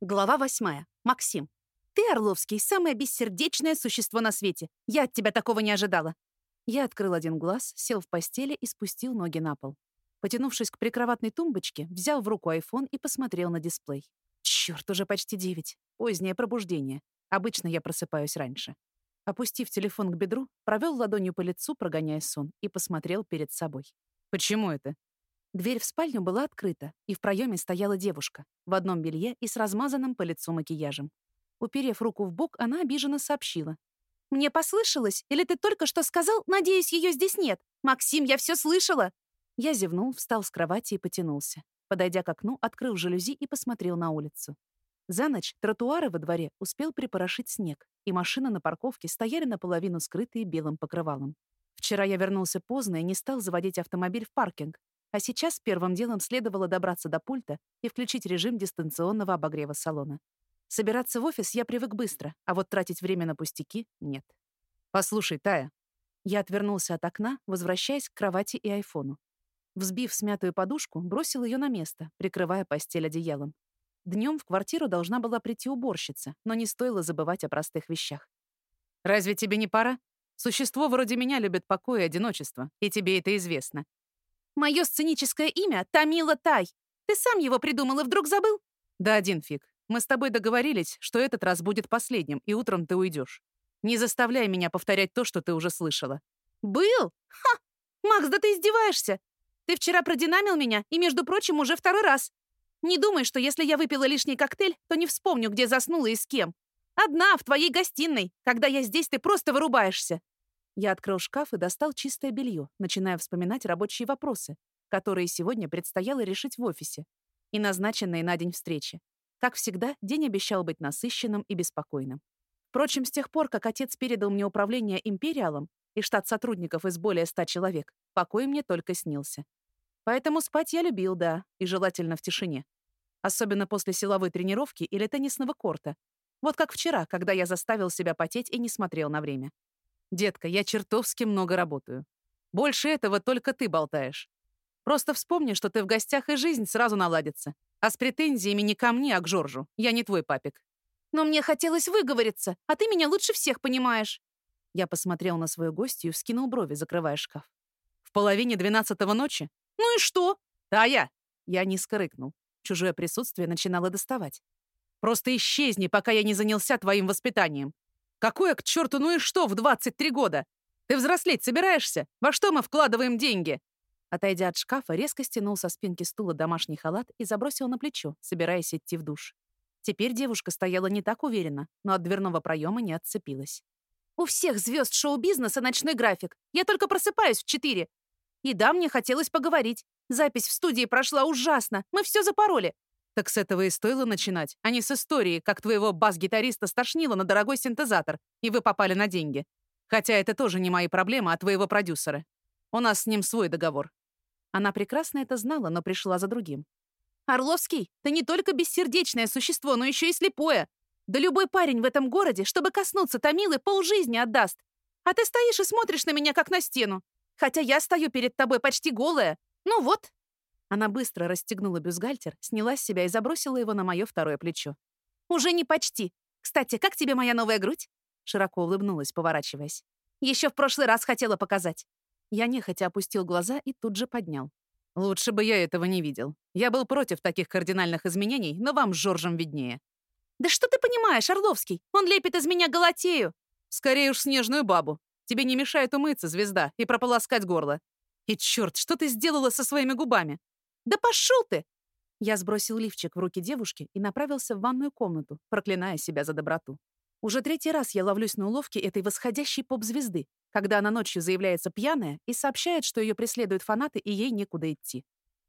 Глава восьмая. Максим. Ты, Орловский, самое бессердечное существо на свете. Я от тебя такого не ожидала. Я открыл один глаз, сел в постели и спустил ноги на пол. Потянувшись к прикроватной тумбочке, взял в руку айфон и посмотрел на дисплей. Чёрт, уже почти девять. Позднее пробуждение. Обычно я просыпаюсь раньше. Опустив телефон к бедру, провел ладонью по лицу, прогоняя сон, и посмотрел перед собой. Почему это? Дверь в спальню была открыта, и в проеме стояла девушка, в одном белье и с размазанным по лицу макияжем. Уперев руку в бок, она обиженно сообщила. «Мне послышалось? Или ты только что сказал, надеюсь, ее здесь нет? Максим, я все слышала!» Я зевнул, встал с кровати и потянулся. Подойдя к окну, открыл жалюзи и посмотрел на улицу. За ночь тротуары во дворе успел припорошить снег, и машины на парковке стояли наполовину скрытые белым покрывалом. Вчера я вернулся поздно и не стал заводить автомобиль в паркинг, а сейчас первым делом следовало добраться до пульта и включить режим дистанционного обогрева салона. Собираться в офис я привык быстро, а вот тратить время на пустяки — нет. «Послушай, Тая». Я отвернулся от окна, возвращаясь к кровати и айфону. Взбив смятую подушку, бросил ее на место, прикрывая постель одеялом. Днем в квартиру должна была прийти уборщица, но не стоило забывать о простых вещах. «Разве тебе не пора? Существо вроде меня любит покой и одиночество, и тебе это известно. Мое сценическое имя — Тамила Тай. Ты сам его придумал и вдруг забыл? Да один фиг. Мы с тобой договорились, что этот раз будет последним, и утром ты уйдешь. Не заставляй меня повторять то, что ты уже слышала. Был? Ха! Макс, да ты издеваешься. Ты вчера продинамил меня, и, между прочим, уже второй раз. Не думай, что если я выпила лишний коктейль, то не вспомню, где заснула и с кем. Одна, в твоей гостиной. Когда я здесь, ты просто вырубаешься. Я открыл шкаф и достал чистое белье, начиная вспоминать рабочие вопросы, которые сегодня предстояло решить в офисе, и назначенные на день встречи. Как всегда, день обещал быть насыщенным и беспокойным. Впрочем, с тех пор, как отец передал мне управление «Империалом» и штат сотрудников из более ста человек, покой мне только снился. Поэтому спать я любил, да, и желательно в тишине. Особенно после силовой тренировки или теннисного корта. Вот как вчера, когда я заставил себя потеть и не смотрел на время. Детка, я чертовски много работаю. Больше этого только ты болтаешь. Просто вспомни, что ты в гостях, и жизнь сразу наладится. А с претензиями не ко мне, а к Жоржу. Я не твой папик. Но мне хотелось выговориться, а ты меня лучше всех понимаешь. Я посмотрел на свою гостью и вскинул брови, закрывая шкаф. В половине двенадцатого ночи? Ну и что? Да я. Я низко рыкнул. Чужое присутствие начинало доставать. Просто исчезни, пока я не занялся твоим воспитанием. Какое к черту ну и что в 23 года? Ты взрослеть собираешься? Во что мы вкладываем деньги?» Отойдя от шкафа, резко стянул со спинки стула домашний халат и забросил на плечо, собираясь идти в душ. Теперь девушка стояла не так уверенно, но от дверного проема не отцепилась. «У всех звезд шоу-бизнеса ночной график. Я только просыпаюсь в четыре. И да, мне хотелось поговорить. Запись в студии прошла ужасно. Мы все запороли. Так с этого и стоило начинать, а не с истории, как твоего бас-гитариста стошнило на дорогой синтезатор, и вы попали на деньги. Хотя это тоже не мои проблемы, а твоего продюсера. У нас с ним свой договор». Она прекрасно это знала, но пришла за другим. «Орловский, ты не только бессердечное существо, но еще и слепое. Да любой парень в этом городе, чтобы коснуться Томилы, полжизни отдаст. А ты стоишь и смотришь на меня, как на стену. Хотя я стою перед тобой почти голая. Ну вот, она быстро расстегнула бюстгальтер, сняла с себя и забросила его на мое второе плечо. «Уже не почти. Кстати, как тебе моя новая грудь?» Широко улыбнулась, поворачиваясь. Еще в прошлый раз хотела показать». Я нехотя опустил глаза и тут же поднял. «Лучше бы я этого не видел. Я был против таких кардинальных изменений, но вам с Жоржем виднее». «Да что ты понимаешь, Орловский? Он лепит из меня галатею!» «Скорее уж снежную бабу. Тебе не мешает умыться, звезда, и прополоскать горло. И черт, что ты сделала со своими губами?» «Да пошел ты!» Я сбросил лифчик в руки девушки и направился в ванную комнату, проклиная себя за доброту. Уже третий раз я ловлюсь на уловке этой восходящей поп-звезды, когда она ночью заявляется пьяная и сообщает, что ее преследуют фанаты и ей некуда идти.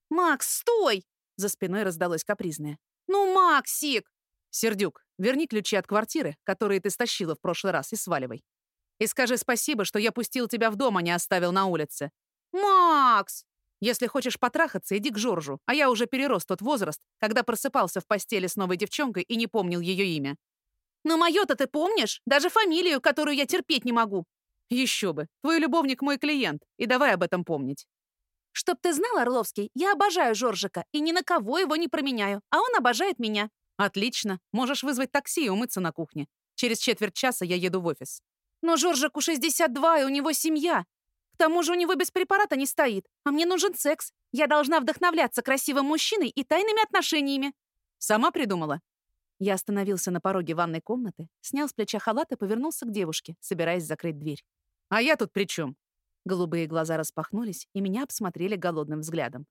«Макс, стой!» За спиной раздалось капризное. «Ну, Максик!» «Сердюк, верни ключи от квартиры, которые ты стащила в прошлый раз, и сваливай. И скажи спасибо, что я пустил тебя в дом, а не оставил на улице». «Макс!» Если хочешь потрахаться, иди к Жоржу, а я уже перерос тот возраст, когда просыпался в постели с новой девчонкой и не помнил ее имя. Но мое-то ты помнишь? Даже фамилию, которую я терпеть не могу. Еще бы. Твой любовник мой клиент, и давай об этом помнить. Чтоб ты знал, Орловский, я обожаю Жоржика и ни на кого его не променяю, а он обожает меня. Отлично. Можешь вызвать такси и умыться на кухне. Через четверть часа я еду в офис. Но Жоржику 62, и у него семья. Тому же у него без препарата не стоит. А мне нужен секс. Я должна вдохновляться красивым мужчиной и тайными отношениями. Сама придумала? Я остановился на пороге ванной комнаты, снял с плеча халат и повернулся к девушке, собираясь закрыть дверь. «А я тут при чем? Голубые глаза распахнулись, и меня обсмотрели голодным взглядом.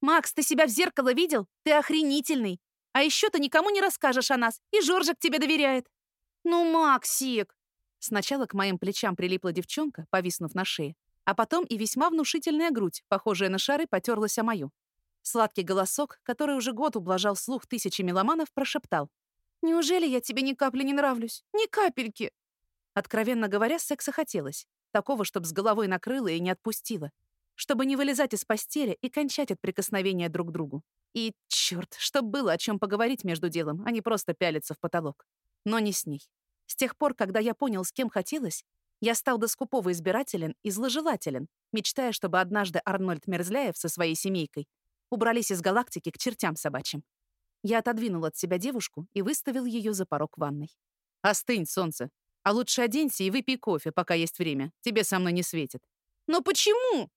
«Макс, ты себя в зеркало видел? Ты охренительный! А еще ты никому не расскажешь о нас, и Жоржик тебе доверяет!» «Ну, Максик!» Сначала к моим плечам прилипла девчонка, повиснув на шее, а потом и весьма внушительная грудь, похожая на шары, потерлась о мою. Сладкий голосок, который уже год ублажал слух тысячи меломанов, прошептал. «Неужели я тебе ни капли не нравлюсь? Ни капельки!» Откровенно говоря, секса хотелось. Такого, чтобы с головой накрыло и не отпустило. Чтобы не вылезать из постели и кончать от прикосновения друг к другу. И, черт, чтоб было о чем поговорить между делом, а не просто пялиться в потолок. Но не с ней. С тех пор, когда я понял, с кем хотелось, я стал до скупого избирателен и зложелателен, мечтая, чтобы однажды Арнольд Мерзляев со своей семейкой убрались из галактики к чертям собачьим. Я отодвинул от себя девушку и выставил ее за порог ванной. «Остынь, солнце. А лучше оденься и выпей кофе, пока есть время. Тебе со мной не светит». «Но почему?»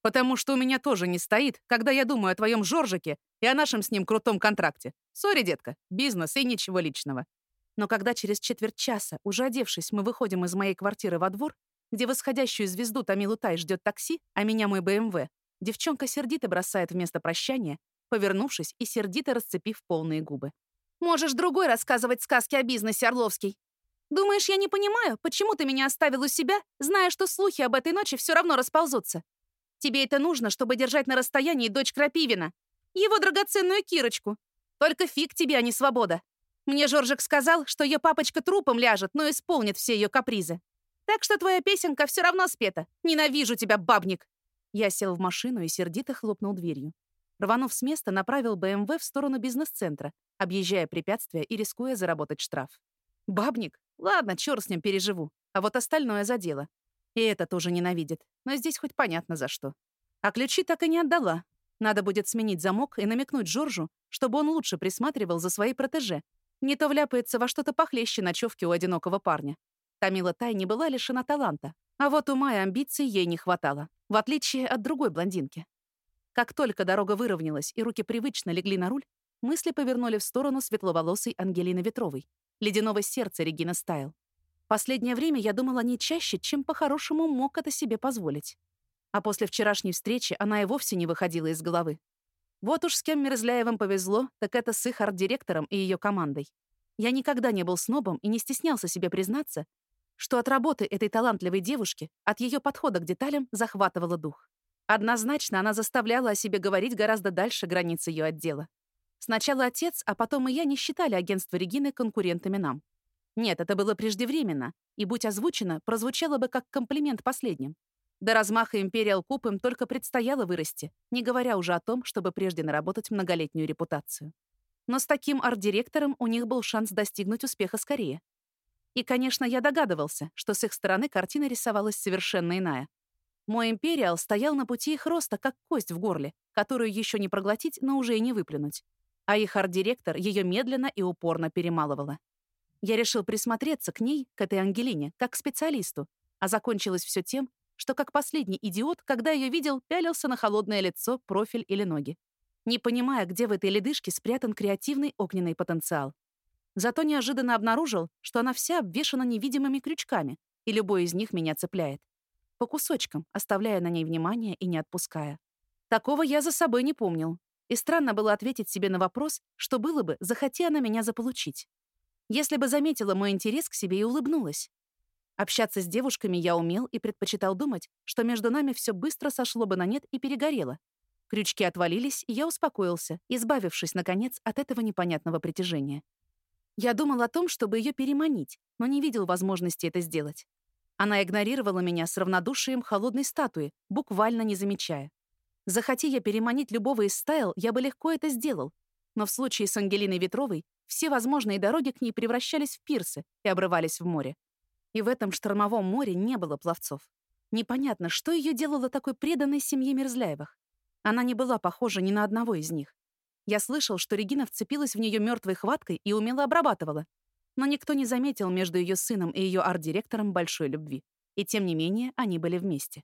«Потому что у меня тоже не стоит, когда я думаю о твоем Жоржике и о нашем с ним крутом контракте. Сори, детка, бизнес и ничего личного». Но когда через четверть часа, уже одевшись, мы выходим из моей квартиры во двор, где восходящую звезду Тамилу Тай ждет такси, а меня мой БМВ, девчонка сердито бросает вместо прощания повернувшись и сердито расцепив полные губы. «Можешь другой рассказывать сказки о бизнесе, Орловский. Думаешь, я не понимаю, почему ты меня оставил у себя, зная, что слухи об этой ночи все равно расползутся? Тебе это нужно, чтобы держать на расстоянии дочь Крапивина, его драгоценную Кирочку. Только фиг тебе, а не свобода. Мне Жоржик сказал, что ее папочка трупом ляжет, но исполнит все ее капризы. Так что твоя песенка все равно спета. Ненавижу тебя, бабник!» Я сел в машину и сердито хлопнул дверью. Рванув с места, направил БМВ в сторону бизнес-центра, объезжая препятствия и рискуя заработать штраф. Бабник? Ладно, чёрт с ним переживу. А вот остальное задело. И это тоже ненавидит. Но здесь хоть понятно за что. А ключи так и не отдала. Надо будет сменить замок и намекнуть Джорджу, чтобы он лучше присматривал за своей протеже. Не то вляпается во что-то похлеще ночевки у одинокого парня. Тамила Тай не была лишена таланта, а вот ума и амбиций ей не хватало, в отличие от другой блондинки. Как только дорога выровнялась и руки привычно легли на руль, мысли повернули в сторону светловолосой Ангелины Ветровой, ледяного сердца Регина Стайл. Последнее время я думала не чаще, чем по-хорошему мог это себе позволить. А после вчерашней встречи она и вовсе не выходила из головы. Вот уж с кем Мерзляевым повезло, так это с их арт-директором и ее командой. Я никогда не был снобом и не стеснялся себе признаться, что от работы этой талантливой девушки, от ее подхода к деталям захватывало дух. Однозначно, она заставляла о себе говорить гораздо дальше границ ее отдела. Сначала отец, а потом и я не считали агентство Регины конкурентами нам. Нет, это было преждевременно, и, будь озвучено, прозвучало бы как комплимент последним. До размаха Imperial Куб им только предстояло вырасти, не говоря уже о том, чтобы прежде наработать многолетнюю репутацию. Но с таким арт-директором у них был шанс достигнуть успеха скорее. И, конечно, я догадывался, что с их стороны картина рисовалась совершенно иная. Мой империал стоял на пути их роста, как кость в горле, которую еще не проглотить, но уже и не выплюнуть. А их арт-директор ее медленно и упорно перемалывала. Я решил присмотреться к ней, к этой Ангелине, как к специалисту, а закончилось все тем, что как последний идиот, когда ее видел, пялился на холодное лицо, профиль или ноги, не понимая, где в этой ледышке спрятан креативный огненный потенциал. Зато неожиданно обнаружил, что она вся обвешана невидимыми крючками, и любой из них меня цепляет по кусочкам, оставляя на ней внимание и не отпуская. Такого я за собой не помнил. И странно было ответить себе на вопрос, что было бы, захотя она меня заполучить. Если бы заметила мой интерес к себе и улыбнулась. Общаться с девушками я умел и предпочитал думать, что между нами все быстро сошло бы на нет и перегорело. Крючки отвалились, и я успокоился, избавившись, наконец, от этого непонятного притяжения. Я думал о том, чтобы ее переманить, но не видел возможности это сделать. Она игнорировала меня с равнодушием холодной статуи, буквально не замечая. Захоти я переманить любого из стайл, я бы легко это сделал. Но в случае с Ангелиной Ветровой все возможные дороги к ней превращались в пирсы и обрывались в море. И в этом штормовом море не было пловцов. Непонятно, что ее делало такой преданной семье Мерзляевых. Она не была похожа ни на одного из них. Я слышал, что Регина вцепилась в нее мертвой хваткой и умело обрабатывала. Но никто не заметил между ее сыном и ее арт-директором большой любви. И тем не менее, они были вместе.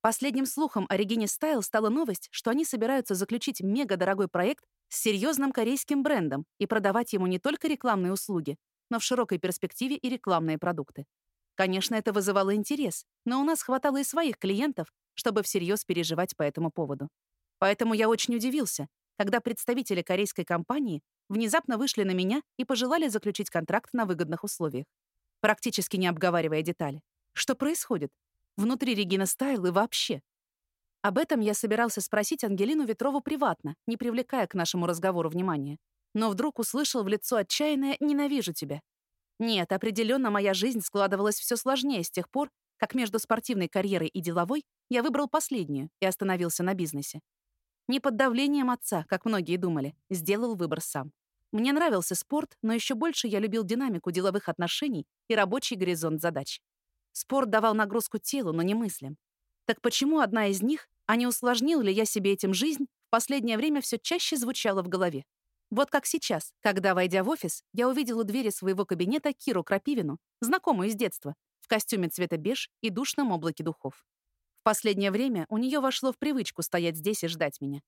Последним слухом о Регине Стайл стала новость, что они собираются заключить мега-дорогой проект с серьезным корейским брендом и продавать ему не только рекламные услуги, но в широкой перспективе и рекламные продукты. Конечно, это вызывало интерес, но у нас хватало и своих клиентов, чтобы всерьез переживать по этому поводу. Поэтому я очень удивился, когда представители корейской компании внезапно вышли на меня и пожелали заключить контракт на выгодных условиях, практически не обговаривая детали. Что происходит? Внутри Регина Стайл и вообще? Об этом я собирался спросить Ангелину Ветрову приватно, не привлекая к нашему разговору внимания. Но вдруг услышал в лицо отчаянное «ненавижу тебя». Нет, определенно моя жизнь складывалась все сложнее с тех пор, как между спортивной карьерой и деловой я выбрал последнюю и остановился на бизнесе. Не под давлением отца, как многие думали, сделал выбор сам. Мне нравился спорт, но еще больше я любил динамику деловых отношений и рабочий горизонт задач. Спорт давал нагрузку телу, но не мыслям. Так почему одна из них, а не усложнил ли я себе этим жизнь, в последнее время все чаще звучала в голове? Вот как сейчас, когда, войдя в офис, я увидела у двери своего кабинета Киру Крапивину, знакомую с детства, в костюме цвета беж и душном облаке духов. В последнее время у нее вошло в привычку стоять здесь и ждать меня.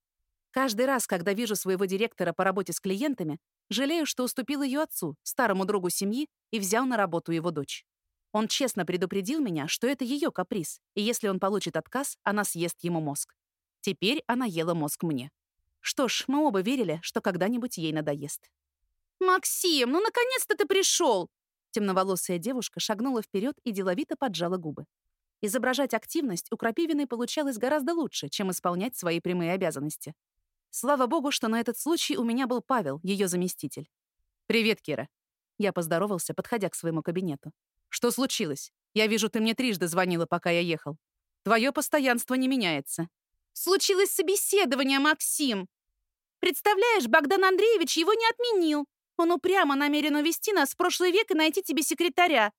Каждый раз, когда вижу своего директора по работе с клиентами, жалею, что уступил ее отцу, старому другу семьи, и взял на работу его дочь. Он честно предупредил меня, что это ее каприз, и если он получит отказ, она съест ему мозг. Теперь она ела мозг мне. Что ж, мы оба верили, что когда-нибудь ей надоест. «Максим, ну наконец-то ты пришел!» Темноволосая девушка шагнула вперед и деловито поджала губы. Изображать активность у Крапивиной получалось гораздо лучше, чем исполнять свои прямые обязанности. Слава богу, что на этот случай у меня был Павел, ее заместитель. «Привет, Кира». Я поздоровался, подходя к своему кабинету. «Что случилось? Я вижу, ты мне трижды звонила, пока я ехал. Твое постоянство не меняется». «Случилось собеседование, Максим. Представляешь, Богдан Андреевич его не отменил. Он упрямо намерен увести нас в прошлый век и найти тебе секретаря.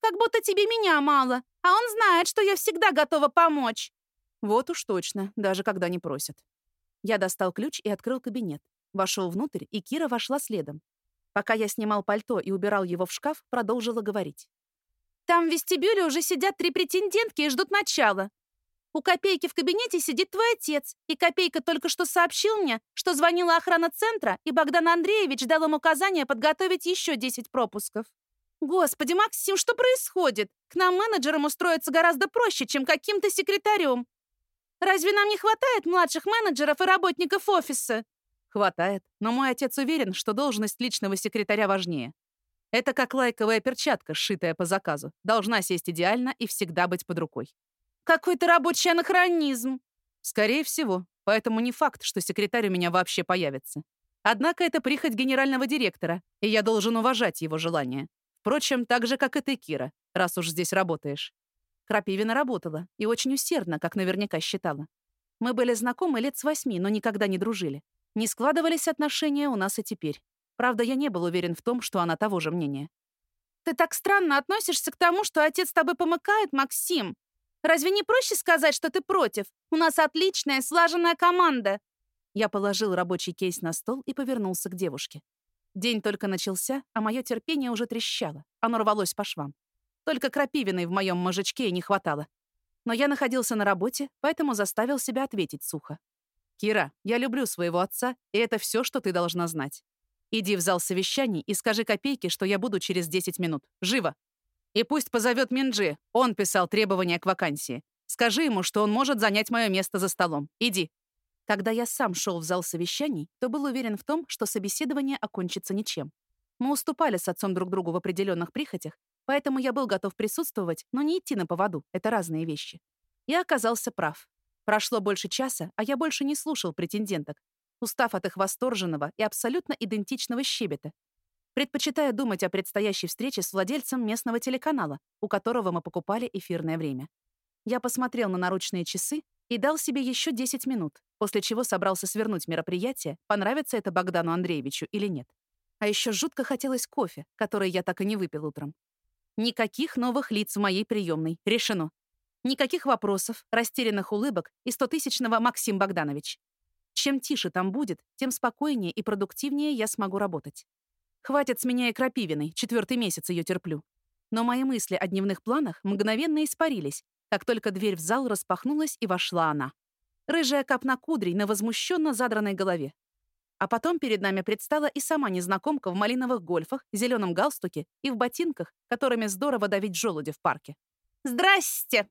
Как будто тебе меня мало, а он знает, что я всегда готова помочь». Вот уж точно, даже когда не просят. Я достал ключ и открыл кабинет. Вошел внутрь, и Кира вошла следом. Пока я снимал пальто и убирал его в шкаф, продолжила говорить. «Там в вестибюле уже сидят три претендентки и ждут начала. У Копейки в кабинете сидит твой отец, и Копейка только что сообщил мне, что звонила охрана центра, и Богдан Андреевич дал им указание подготовить еще 10 пропусков. Господи, Максим, что происходит? К нам менеджерам устроиться гораздо проще, чем каким-то секретарем. Разве нам не хватает младших менеджеров и работников офиса? Хватает, но мой отец уверен, что должность личного секретаря важнее. Это как лайковая перчатка, сшитая по заказу. Должна сесть идеально и всегда быть под рукой. Какой-то рабочий анахронизм. Скорее всего. Поэтому не факт, что секретарь у меня вообще появится. Однако это прихоть генерального директора, и я должен уважать его желание. Впрочем, так же, как и ты, Кира, раз уж здесь работаешь. Крапивина работала, и очень усердно, как наверняка считала. Мы были знакомы лет с восьми, но никогда не дружили. Не складывались отношения у нас и теперь. Правда, я не был уверен в том, что она того же мнения. «Ты так странно относишься к тому, что отец с тобой помыкает, Максим. Разве не проще сказать, что ты против? У нас отличная, слаженная команда». Я положил рабочий кейс на стол и повернулся к девушке. День только начался, а мое терпение уже трещало. Оно рвалось по швам. Только крапивиной в моем мозжечке не хватало. Но я находился на работе, поэтому заставил себя ответить сухо. «Кира, я люблю своего отца, и это все, что ты должна знать. Иди в зал совещаний и скажи Копейке, что я буду через 10 минут. Живо! И пусть позовет Минджи, он писал требования к вакансии. Скажи ему, что он может занять мое место за столом. Иди». Когда я сам шел в зал совещаний, то был уверен в том, что собеседование окончится ничем. Мы уступали с отцом друг другу в определенных прихотях, поэтому я был готов присутствовать, но не идти на поводу. Это разные вещи. Я оказался прав. Прошло больше часа, а я больше не слушал претенденток, устав от их восторженного и абсолютно идентичного щебета. Предпочитая думать о предстоящей встрече с владельцем местного телеканала, у которого мы покупали эфирное время. Я посмотрел на наручные часы и дал себе еще 10 минут, после чего собрался свернуть мероприятие, понравится это Богдану Андреевичу или нет. А еще жутко хотелось кофе, который я так и не выпил утром. Никаких новых лиц в моей приемной. Решено. Никаких вопросов, растерянных улыбок и стотысячного Максим Богданович. Чем тише там будет, тем спокойнее и продуктивнее я смогу работать. Хватит с меня и Крапивиной, четвертый месяц ее терплю. Но мои мысли о дневных планах мгновенно испарились, как только дверь в зал распахнулась и вошла она. Рыжая капна кудрей на возмущенно задранной голове. А потом перед нами предстала и сама незнакомка в малиновых гольфах, зеленом галстуке и в ботинках, которыми здорово давить желуди в парке. «Здрасте!»